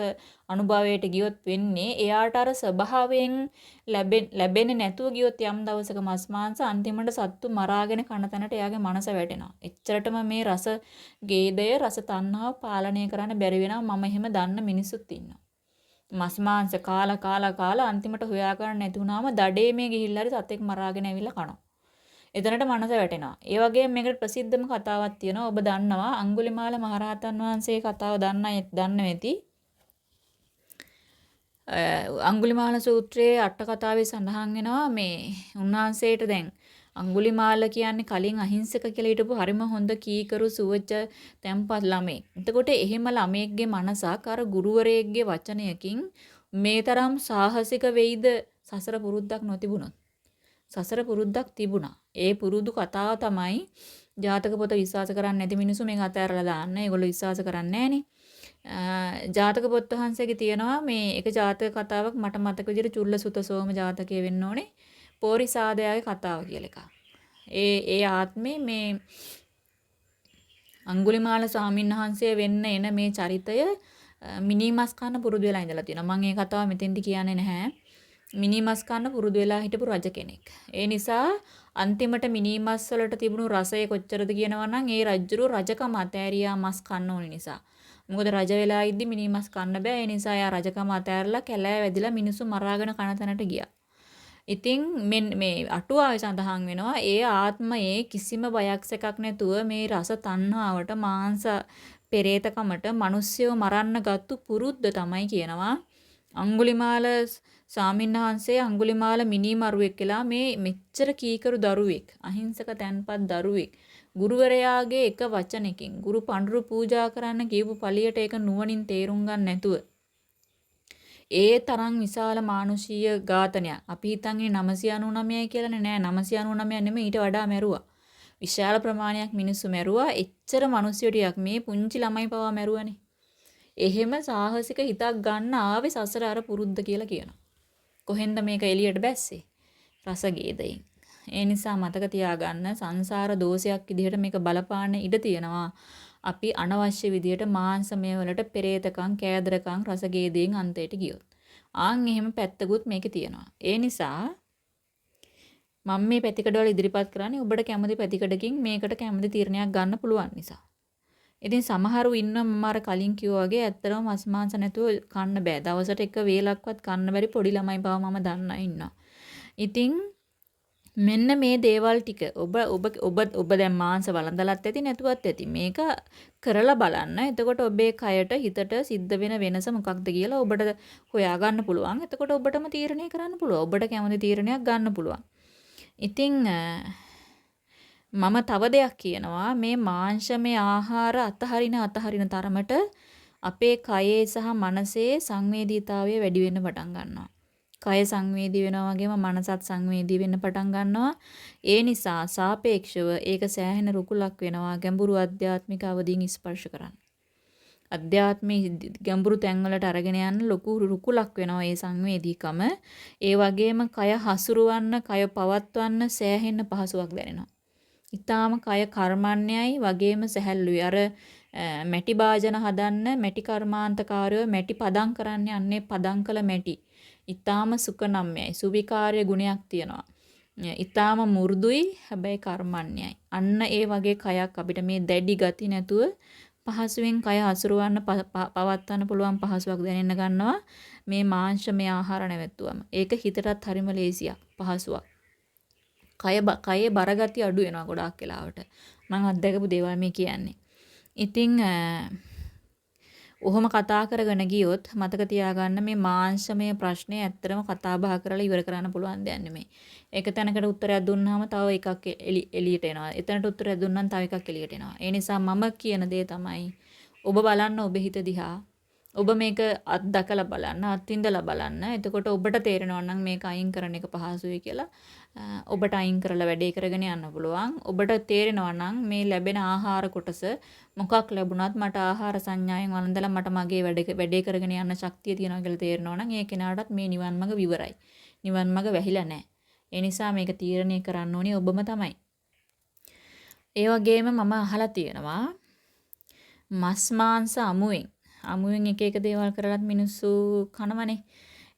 අනුභවයට ගියොත් වෙන්නේ එයාට අර ස්වභාවයෙන් ලැබෙන්නේ නැතුව ගියොත් යම් දවසක මස් මාංශ අන්තිමට සත්තු මරාගෙන කන තැනට එයාගේ මනස වැටෙනවා. එච්චරටම මේ රස ගේදය රස තණ්හාව පාලනය කරන්න බැරි වෙනවා මම එහෙම දන්න මිනිස්සුත් ඉන්නවා. මස් මාංශ කාලා කාලා කාලා අන්තිමට හොයාගන්න නැති වුණාම දඩේ මේ ගිහිල්ලා හරි සතෙක් මරාගෙන ඇවිල්ලා කනවා. එතනට මනස වැටෙනවා. ඒ වගේම මේකට ප්‍රසිද්ධම කතාවක් තියෙනවා. ඔබ දන්නවා අඟුලිමාල මහරහතන් වහන්සේ කතාව දන්න දන්න වෙති. අඟුලිමාල සූත්‍රයේ අට කතාවේ සඳහන් වෙනවා මේ උන්වහන්සේට දැන් අඟුලිමාල කියන්නේ කලින් අහිංසක කියලා හිටපු හරිම හොඳ කීකරු සුවච තැම්පත් ළමෙක්. එතකොට එහෙම ළමයෙක්ගේ මනසක් අර ගුරුවරයෙක්ගේ වචනයකින් මේ තරම් සාහසික වෙයිද සසර පුරුද්දක් නොතිබුණොත්. සසර පුරුද්දක් තිබුණා. ඒ පුරුදු කතාව තමයි ජාතක පොත විශ්වාස කරන්නේ නැති මිනිස්සු මේක අතහැරලා දාන්න. ඒගොල්ලෝ විශ්වාස කරන්නේ ජාතක පොත් වහන්සේගේ තියෙනවා මේ එක ජාතක කතාවක් මට මතක විදිහට චුල්ලසුත සෝම ජාතකයේ වෙන්න ඕනේ. පෝරිසාදයාගේ කතාව කියලා එකක්. ඒ ඒ ආත්මේ මේ අඟුලිමාල ස්වාමීන් වහන්සේ වෙන්න එන මේ චරිතය මිනිමස් කන්න පුරුදු වෙලා ඉඳලා තියෙනවා. මම මේ කතාව මෙතෙන්දි කියන්නේ නැහැ. මිනිමස් කන්න පුරුදු වෙලා හිටපු රජ කෙනෙක්. ඒ නිසා අන්තිමට මිනිමස් වලට තිබුණු රසය කොච්චරද කියනවා නම් ඒ රජුරු රජකම අතෑරියා මස් කන්න ඕන නිසා. මොකද රජ වෙලා ඉද්දි මිනිමස් කන්න බෑ. ඒ නිසා එයා රජකම අතෑරලා කැලෑ වැදිලා මිනිස්සු මරාගෙන කන තැනට ගියා. ඉතින් මෙන් මේ අටුවාවේ සඳහන් වෙනවා ඒ ආත්මයේ කිසිම බයක් සැකක් නැතුව මේ රස තණ්හාවට මාංශ පෙරේතකමට මිනිස්සුව මරන්න ගත්තු පුරුද්ද තමයි කියනවා අඟුලිමාල ස්වාමින්වහන්සේ අඟුලිමාල මිනිමරුවෙක් කියලා මේ මෙච්චර කීකරු දරුවෙක් අහිංසක තැන්පත් දරුවෙක් ගුරුවරයාගේ එක වචනකින් ගුරු පඬුරු පූජා කරන්න කියපු පළියට ඒක නුවණින් තේරුම් ගන්න නැතුව ඒ තරම් විශාල මානුෂීය ඝාතනයක්. අපි හිතන්නේ 999යි කියලානේ නෑ 999 නෙමෙයි ඊට වඩා මැරුවා. විශාල ප්‍රමාණයක් මිනිස්සු මැරුවා. එච්චර මිනිස්සු ටිකක් මේ පුංචි ළමයි පවා මැරුවානේ. එහෙම සාහසික හිතක් ගන්න ආවේ සසර අර පුරුද්ද කියලා කියනවා. කොහෙන්ද මේක එළියට බැස්සේ? රසගේදයෙන්. ඒ නිසා මතක තියාගන්න සංසාර දෝෂයක් විදිහට මේක බලපාන්න ඉඩ තියෙනවා. අපි අනවශ්‍ය විදිහට මාංශමය වලට පෙරේතකම්, කෑදරකම්, රසගේදයෙන් අන්තයට ගියොත්. ආන් එහෙම පැත්තකුත් මේකේ තියෙනවා. ඒ නිසා මම මේ පැතිකඩවල ඉදිරිපත් කරන්නේ ඔබට කැමති පැතිකඩකින් මේකට කැමති තීරණයක් ගන්න පුළුවන් නිසා. ඉතින් සමහරු ඉන්නවා මම අර කලින් කිව්වා වගේ ඇත්තටම මස් මාංශ නැතුව කන්න බෑ. දවසට එක වේලක්වත් කන්න බැරි පොඩි ළමයි බව මම දන්නා ඉන්නවා. ඉතින් මෙන්න මේ දේවල් ටික ඔබ ඔබ ඔබ ඔබ දැන් මාංශ වළඳලත් ඇති නැතුවත් ඇති. මේක කරලා බලන්න. එතකොට ඔබේ කයට හිතට සිද්ධ වෙන වෙනස මොකක්ද කියලා ඔබට හොයාගන්න පුළුවන්. එතකොට ඔබටම තීරණය කරන්න පුළුවන්. ඔබට කැමති තීරණයක් ගන්න පුළුවන්. ඉතින් මම තව දෙයක් කියනවා මේ මාංශමය ආහාර අතහරින අතහරින තරමට අපේ කයේ සහ මනසේ සංවේදීතාවය වැඩි වෙන්න පටන් ගන්නවා. කය සංවේදී වෙනවා වගේම මනසත් සංවේදී වෙන්න පටන් ගන්නවා. ඒ නිසා සාපේක්ෂව ඒක සෑහෙන රුකුලක් වෙනවා ගැඹුරු අධ්‍යාත්මික අවදීන් ස්පර්ශ කරන්න. අධ්‍යාත්මයේ ගැඹුරු තැන්වලට අරගෙන යන්න ලොකු රුකුලක් වෙනවා ඒ සංවේදීකම. ඒ වගේම කය හසුරවන්න, කය පවත්වන්න සෑහෙන පහසුවක් දැනෙනවා. ඊටාම කය කර්මන්නේයි වගේම සැහැල්ලුයි. අර මැටි භාජන හදන්න මැටි කර්මාන්තකාරයෝ මැටි පදම් කරන්නේ අන්නේ පදම් කළ මැටි. ඊටාම සුකනම්යයි. සුවිකාර්ය ගුණයක් තියෙනවා. ඊටාම මු르දුයි හැබැයි කර්මන්නේයි. අන්න ඒ වගේ කයක් අපිට මේ දැඩි ගති නැතුව පහසුවෙන් කය හසුරවන්න පවත්වන්න පුළුවන් පහසුවක් දැනෙන්න ගන්නවා මේ මාංශමය ආහාර නැවැත්තුවම. ඒක හිතටත් හරිම ලේසියක් පහසුවක්. කය කයේ බරගතිය අඩු වෙනවා ගොඩාක් වෙලාවට. මම අත්දැකපු දේවල් මේ කියන්නේ. ඉතින් ඔහොම කතා කරගෙන ගියොත් මතක තියාගන්න මේ මාංශමය ප්‍රශ්නේ ඇත්තටම කතා බහ කරලා ඉවර කරන්න පුළුවන් දෙයක් නෙමෙයි. ඒක තැනකට උත්තරයක් දුන්නාම තව එකක් එළියට එනවා. එතනට උත්තරයක් දුන්නාම තව එකක් එළියට එනවා. ඒ නිසා මම කියන දේ තමයි ඔබ බලන්න ඔබ හිත දිහා ඔබ මේක අත්දකලා බලන්න, අත්විඳලා බලන්න. එතකොට ඔබට තේරෙනවා නම් මේක අයින් කරන එක පහසුයි කියලා. ඔබට අයින් කරලා වැඩේ කරගෙන යන්න පුළුවන්. ඔබට තේරෙනවා නම් මේ ලැබෙන ආහාර කොටස මොකක් ලැබුණත් මට ආහාර සංඥාවෙන් වළඳලා මට මගේ වැඩේ කරගෙන යන්න ශක්තිය තියෙනවා කියලා තේරෙනවා නම් ඒ කෙනාටත් මේ නිවන් මඟ විවරයි. නිවන් මඟ වැහිලා නැහැ. ඒ නිසා මේක තීරණය කරන්න ඕනේ ඔබම තමයි. ඒ වගේම මම අහලා තියෙනවා මස් මාංශ අමුවෙන් අමුවෙන් එක එක දේවල් කරලත් මිනිස්සු කනවනේ.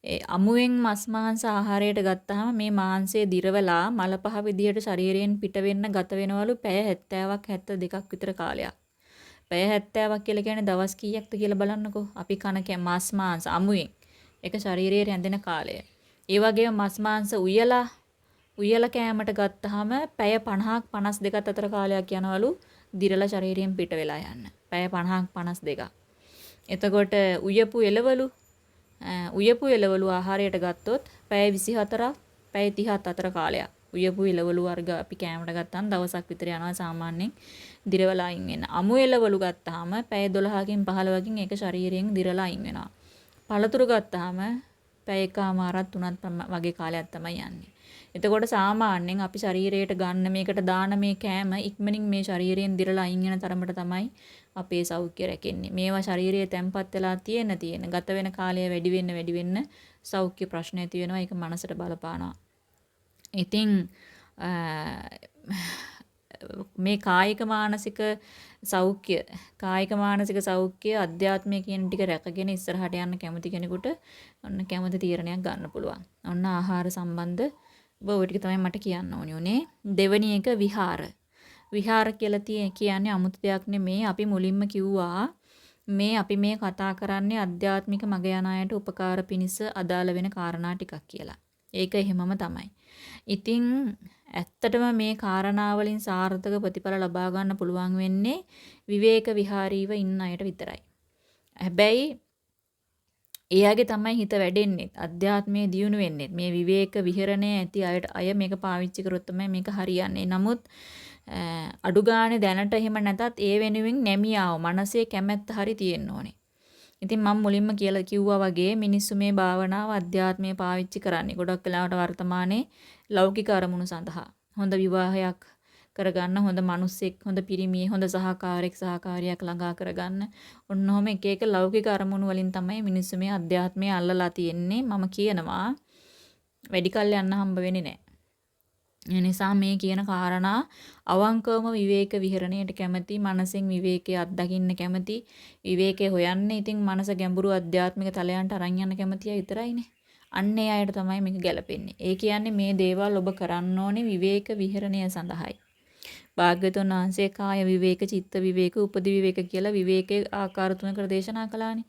ඒ අමුවෙන් මස් මාංශ ආහාරයට ගත්තාම මේ මාංශය දිරවලා මල පහ විදියට ශරීරයෙන් පිට වෙන්න ගත වෙනවලු පැය 70ක් 72ක් විතර කාලයක්. පැය 70ක් කියලා කියන්නේ දවස් කීයක්ද කියලා බලන්නකෝ. අපි කන මස් මාංශ අමුවෙන් ඒක ශරීරයේ රැඳෙන කාලය. ඒ වගේම මස් මාංශ උයලා උයලා කෑමට ගත්තාම පැය 50ක් 52ක් අතර කාලයක් යනවලු දිරලා ශරීරයෙන් පිට වෙලා යන්න. පැය 50ක් 52ක්. එතකොට උයපු එළවලු උයපු එළවලු ආහාරයට ගත්තොත් පැය 24ක් පැය 30ක් අතර කාලයක්. උයපු එළවලු වර්ග අපි කෑමට ගත්තාම දවසක් විතර යනවා සාමාන්‍යයෙන් දිරවලා අයින් වෙන. අමු එළවලු ගත්තාම පැය 12කින් 15කින් ඒක ශරීරයෙන් දිරලා අයින් වෙනවා. පළතුරු ගත්තාම පැය එකමාරක් තුනක් වගේ කාලයක් තමයි යන්නේ. එතකොට සාමාන්‍යයෙන් අපි ශරීරයට ගන්න මේකට දාන මේ කෑම ඉක්මනින් මේ ශරීරයෙන් දිරලා අයින් වෙන තරමට තමයි අපේ සෞඛ්‍ය රැකෙන්නේ. මේවා ශරීරයේ තැම්පත් වෙලා තියෙන තියෙන ගත වෙන කාලය වැඩි වෙන්න වැඩි වෙන්න සෞඛ්‍ය ප්‍රශ්න ඇති වෙනවා. ඒක මනසට බලපානවා. ඉතින් මේ කායික මානසික සෞඛ්‍ය කායික මානසික සෞඛ්‍ය අධ්‍යාත්මය කියන ටික රැකගෙන ඉස්සරහට යන්න කැමති කෙනෙකුට ඔන්න කැමති තීරණයක් ගන්න පුළුවන්. ඔන්න ආහාර සම්බන්ධ ඔබ ওই ටික තමයි මට කියන්න ඕනි උනේ. දෙවෙනි එක විහාර. විහාර කියලා කියන්නේ 아무ත දෙයක් නෙමේ. අපි මුලින්ම කිව්වා මේ අපි මේ කතා කරන්නේ අධ්‍යාත්මික මග යන අයට උපකාර පිණිස අදාළ වෙන කාරණා ටිකක් කියලා. ඒක එහෙමම තමයි. ඉතින් ඇත්තටම මේ කාරණා වලින් සාර්ථක ප්‍රතිඵල ලබා ගන්න පුළුවන් වෙන්නේ විවේක විහාරීව ඉන්න අයට විතරයි. හැබැයි එයාගේ තමයි හිත වැඩෙන්නේ. අධ්‍යාත්මයේ දියුණු වෙන්නේ. මේ විවේක විහරණය ඇති අයට අය මේක පාවිච්චි කරොත් තමයි මේක හරියන්නේ. නමුත් අඩු ගානේ දැනට එහෙම නැතත් ඒ වෙනුවෙන් නැමියාව මනසේ කැමැත්ත හරි තියෙන්න ඕනේ. ඉතින් මම මුලින්ම කියලා කිව්වා වගේ මිනිස්සු මේ භාවනාව අධ්‍යාත්මය පාවිච්චි කරන්නේ ගොඩක් වෙලාවට වර්තමානයේ ලෞකික අරමුණු සඳහා. හොඳ විවාහයක් කරගන්න හොඳ මිනිස්සෙක් හොඳ පිරිමියෙක් හොඳ සහකාරයෙක් සහකාරියක් ළඟා කරගන්න ඔන්නෝම එක එක ලෞකික අරමුණු වලින් තමයි මිනිස්සු මේ අධ්‍යාත්මය අල්ලලා තියෙන්නේ මම කියනවා වැඩි කල් යන්න හම්බ වෙන්නේ නැහැ. ඒ නිසා මේ කියන කාරණා අවංකවම විවේක විහරණයට කැමති මනසෙන් විවේකයේ අත්දකින්න කැමති විවේකයේ හොයන්න ඉතින් මනස ගැඹුරු අධ්‍යාත්මික තලයන්ට අරන් යන්න කැමතිය විතරයිනේ. අන්න ඒ අයට තමයි මේක ගැලපෙන්නේ. ඒ කියන්නේ මේ දේවල් ඔබ කරන්න ඕනේ විවේක විහරණය සඳහායි. භාග්‍යතුන් වහන්සේ කාය විවේක, චිත්ත විවේක, උපදි විවේක කියලා විවේකයේ ආකාර තුනකට දේශනා කළානේ.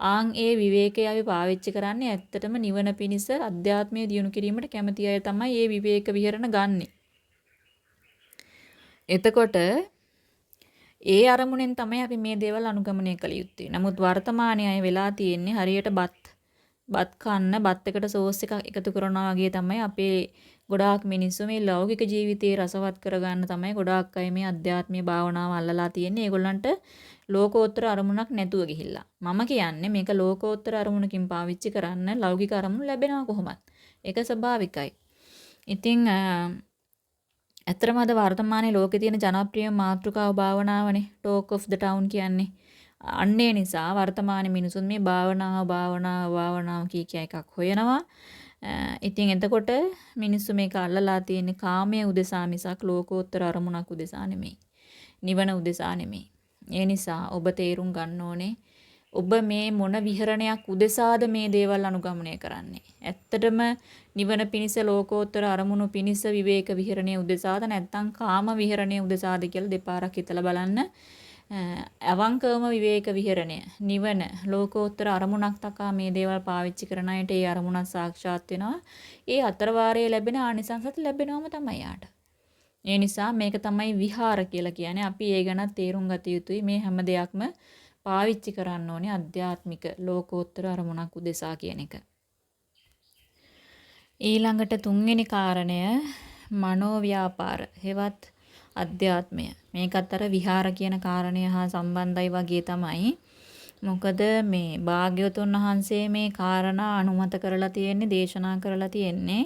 ආන් ඒ විවේකය අපි පාවිච්චි කරන්නේ ඇත්තටම නිවන පිණිස අධ්‍යාත්මය දියුණු කිරීමට කැමති අය තමයි මේ විවේක විහරණ ගන්නෙ. එතකොට ඒ අරමුණෙන් තමයි අපි මේ දේවල් අනුගමනය කළ යුත්තේ. නමුත් වර්තමානයේ අය වෙලා තියෙන්නේ හරියට බත් බත් කන්න බත් එකට සෝස් එකක් එකතු කරනවා වගේ තමයි අපේ ගොඩාක් මිනිස්සු මේ ලෞකික ජීවිතේ රසවත් කරගන්න තමයි ගොඩාක් අය මේ අධ්‍යාත්මීය භාවනාව අල්ලලා තියෙන්නේ. ඒගොල්ලන්ට ලෝකෝත්තර අරමුණක් නැතුව ගිහිල්ලා. මම කියන්නේ මේක ලෝකෝත්තර අරමුණකින් පාවිච්චි කරන්න ලෞකික අරමුණු ලැබෙනවා කොහොමත්. ඒක ස්වභාවිකයි. ඉතින් ඇත්තටම අද වර්තමානයේ ලෝකේ තියෙන ජනප්‍රිය මාතෘකාව භාවනාවනේ talk of the town කියන්නේ. අන්නේ නිසා වර්තමාන මිනිසුන් මේ භාවනාව භාවනාව භාවනාව කිය කිය එකක් හොයනවා. ඉතින් එතකොට මිනිස්සු මේක අල්ලලා තියෙන්නේ කාමයේ උදෙසා මිසක් ලෝකෝත්තර අරමුණක් උදෙසා නෙමෙයි. නිවන උදෙසා නෙමෙයි. ඒ නිසා ඔබ තේරුම් ගන්න ඕනේ ඔබ මේ මොන විහරණයක් උදෙසාද මේ දේවල් අනුගමනය කරන්නේ. ඇත්තටම නිවන පිණිස ලෝකෝත්තර අරමුණු පිණිස විවේක විහරණය උදෙසාද නැත්නම් කාම විහරණය උදෙසාද කියලා දෙපාරක් හිතලා බලන්න. අවංකවම විවේක විහරණය නිවන ලෝකෝත්තර අරමුණක් තකා මේ දේවල් පාවිච්චි කරන අයට ඒ අරමුණක් සාක්ෂාත් වෙනවා. ඒ අතර වාරයේ ලැබෙන ආනිසංසත් ලැබෙනවම තමයි යාට. ඒ නිසා මේක තමයි විහාර කියලා කියන්නේ. අපි ඒ ගැන තේරුම් ගත යුතුයි. මේ හැම දෙයක්ම පාවිච්චි කරන්න ඕනේ අධ්‍යාත්මික ලෝකෝත්තර අරමුණක් උදෙසා කියන එක. ඊළඟට තුන්වෙනි කාරණය මනෝ ව්‍යාපාර. හෙවත් අධ්‍යාත්මය. මේකත් අර විහාර කියන කාරණය හා සම්බන්ධයි වගේ තමයි. මොකද මේ භාග්‍යවතුන් වහන්සේ මේ කාරණා අනුමත කරලා තියෙන්නේ දේශනා කරලා තියෙන්නේ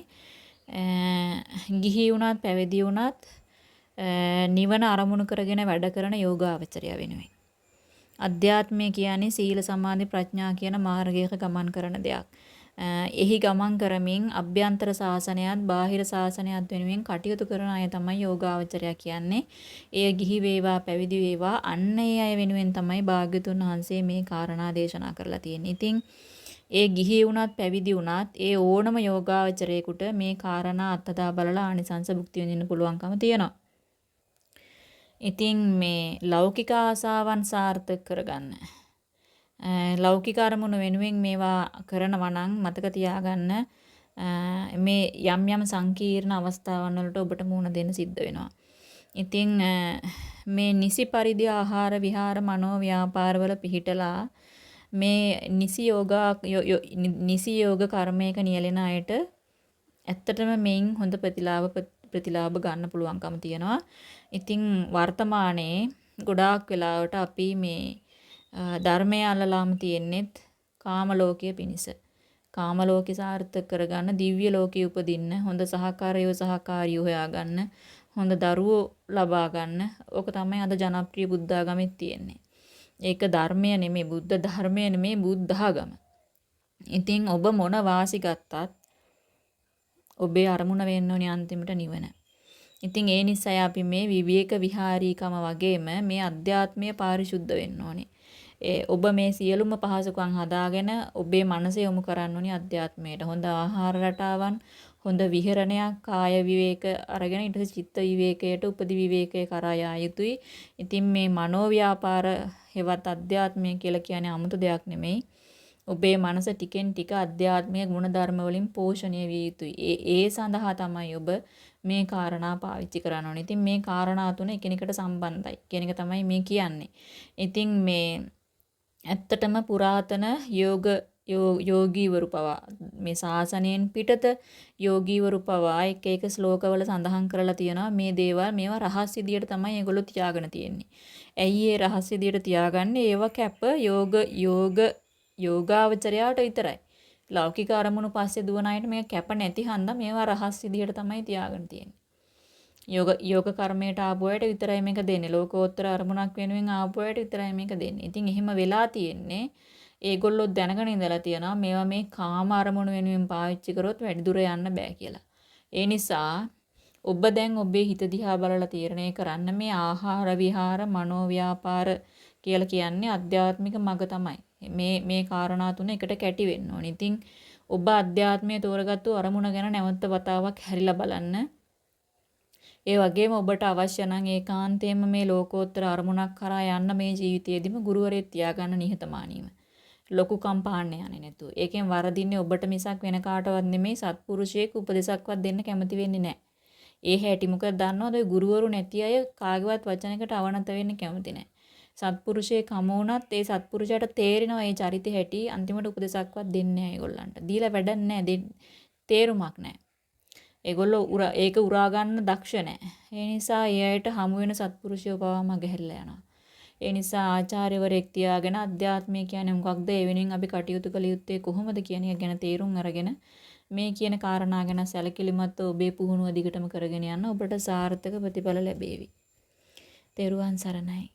ගිහි වුණත් පැවිදි වුණත් නිවන අරමුණු කරගෙන වැඩ කරන යෝගාවචරය වෙනුවෙන්. අධ්‍යාත්මය කියන්නේ සීල සමාධි ප්‍රඥා කියන මාර්ගයක ගමන් කරන දෙයක්. එහි ගමන් කරමින් අභ්‍යන්තර සාසනයත් බාහිර සාසනයත් වෙනුවෙන් කටයුතු කරන අය තමයි යෝගාවචරය කියන්නේ. එය ගිහි වේවා පැවිදි වේවා අන්න ඒ අය වෙනුවෙන් තමයි භාග්‍යතුන් වහන්සේ මේ කාරණා දේශනා කරලා තියෙන්නේ. ඉතින් ඒ ගිහි වුණත් පැවිදි වුණත් ඒ ඕනම යෝගාවචරයෙකුට මේ කාරණා අත්දා බලලා ආනිසංස භුක්ති විඳින්න පුළුවන්කම තියෙනවා. ඉතින් මේ ලෞකික ආසාවන් සාර්ථක කරගන්න ලෞකික අරමුණු වෙනුවෙන් මේවා කරනවා නම් මතක තියාගන්න මේ යම් යම් සංකීර්ණ අවස්ථාවන් වලට ඔබට මුහුණ දෙන්න සිද්ධ වෙනවා. ඉතින් මේ නිසි පරිදි ආහාර විහාර මනෝ ව්‍යාපාරවල පිහිටලා මේ නිසි යෝගා නිසි යෝග කර්මයක නියැලෙන අයට ඇත්තටම මේන් හොඳ ප්‍රතිලාභ ප්‍රතිලාභ ගන්න පුළුවන්කම තියෙනවා. ඉතින් වර්තමානයේ ගොඩාක් වෙලාවට අපි මේ ධර්මය අල්ලලාම තියෙන්නෙත් කාම ලෝකයේ පිනිස. කාම ලෝකේ සාර්ථක කරගන්න දිව්‍ය ලෝකයේ උපදින්න හොඳ සහකාරයෝ සහකාරියෝ හොයාගන්න හොඳ දරුවෝ ලබා ගන්න ඕක තමයි අද ජනප්‍රිය බුද්ධාගමෙත් තියෙන්නේ. ඒක ධර්මය නෙමෙයි බුද්ධ ධර්මය නෙමෙයි බුද්ධාගම. ඉතින් ඔබ මොන වාසි ගත්තත් ඔබේ අරමුණ වෙන්න ඕනේ අන්තිමට නිවන. ඉතින් ඒ නිසා අපි මේ විවේක විහාරීකම වගේම මේ අධ්‍යාත්මය පාරිශුද්ධ වෙන්න ඕනේ. ඔබ මේ සියලුම පහසුකම් හදාගෙන ඔබේ මනස යොමු කරන්න ඕනි අධ්‍යාත්මයට. හොඳ ආහාර රටාවන්, හොඳ විහරණයක්, කාය විවේක අරගෙන ඊට චිත්ත විවේකයට උපදි විවේකයේ කරා යා යුතුයි. ඉතින් මේ මනෝ ව්‍යාපාර හෙවත් අධ්‍යාත්මය කියලා කියන්නේ 아무තු දෙයක් නෙමෙයි. ඔබේ මනස ටිකෙන් ටික අධ්‍යාත්මික ගුණධර්ම වලින් පෝෂණය විය යුතුයි. ඒ ඒ සඳහා තමයි ඔබ මේ කාරණා පාවිච්චි කරන්න ඕනේ. ඉතින් මේ කාරණා තුන එකිනෙකට සම්බන්ධයි කියන එක තමයි මේ කියන්නේ. ඉතින් මේ ඇත්තටම පුරාතන යෝග යෝගීවරු පවා මේ ශාසනයෙන් පිටත යෝගීවරු පවා එක එක ශ්ලෝකවල සඳහන් කරලා තියෙනවා මේ දේවල් මේවා රහස් විදියට තමයි ඒගොල්ලෝ තියාගෙන තියෙන්නේ. ඇයි ඒ රහස් විදියට තියාගන්නේ? ඒවා කැප යෝග යෝග යෝගාවචරයාට විතරයි. ලෞකික අරමුණු පස්සේ දුවන අයට මේක කැප නැති හන්දා මේවා රහස් විදියට තමයි තියාගෙන තියෙන්නේ. යෝග යෝග කර්මයට ආපු අයට විතරයි මේක දෙන්නේ. ලෝකෝත්තර අරමුණක් වෙනුවෙන් ආපු අයට විතරයි මේක දෙන්නේ. ඉතින් එහෙම වෙලා තියෙන්නේ ඒගොල්ලෝ දැනගෙන ඉඳලා තියනවා මේවා මේ කාම අරමුණු වෙනුවෙන් පාවිච්චි කරොත් වැඩි දුර යන්න බෑ කියලා. ඒ නිසා ඔබ දැන් ඔබේ හිත දිහා බලලා තීරණය කරන්න මේ ආහාර විහාර මනෝ ව්‍යාපාර කියලා කියන්නේ අධ්‍යාත්මික මඟ තමයි. මේ මේ කාරණා තුන එකට කැටි වෙන්න ඕනේ. ඉතින් ඔබ අධ්‍යාත්මය තෝරගත්තු අරමුණ ගැන නැවත වතාවක් හැරිලා බලන්න. ඒ වගේම ඔබට අවශ්‍ය නම් ඒකාන්තයෙන්ම මේ ලෝකෝත්තර අරමුණක් කරා යන්න මේ ජීවිතයේදීම ගුරුවරයෙක් තියාගන්න නිහතමානීව. ලොකු කම්පාන්න යන්නේ නැතුව. ඒකෙන් වරදින්නේ ඔබට මිසක් වෙන කාටවත් නෙමෙයි සත්පුරුෂයෙක් උපදේශක්වත් දෙන්න කැමති වෙන්නේ නැහැ. ඒ හැටි මොකද දන්නවද ඔය ගුරුවරු නැති අය කාගේවත් වචනයකට අවනත වෙන්න කැමති නැහැ. සත්පුරුෂයෙක් හමු වුණත් ඒ සත්පුරුෂයාට තේරෙනවා ඒ චරිතය හැටි අන්තිමට උපදේශක්වත් දෙන්නේ නැහැ ඒගොල්ලන්ට. දීලා වැඩක් නැහැ. තේරුමක් නැහැ. ඒගොල්ලෝ උරා ඒක උරා ගන්න දක්ෂ නැහැ. ඒ නිසා ඒ අයට හමු වෙන සත්පුරුෂයෝ පවා මගහැරලා යනවා. ඒ නිසා ආචාර්යවරයෙක් තියාගෙන අධ්‍යාත්මය කියන්නේ මොකක්ද? ඒ වෙනුවෙන් අපි කටයුතු කළ යුත්තේ කොහොමද කියන එක ගැන තේරුම් අරගෙන මේ කියන කාරණා ගැන සැලකිලිමත් ඔබේ පුහුණුව දිගටම කරගෙන යන්න ඔබට සාර්ථක ප්‍රතිඵල ලැබේවි. තෙරුවන් සරණයි.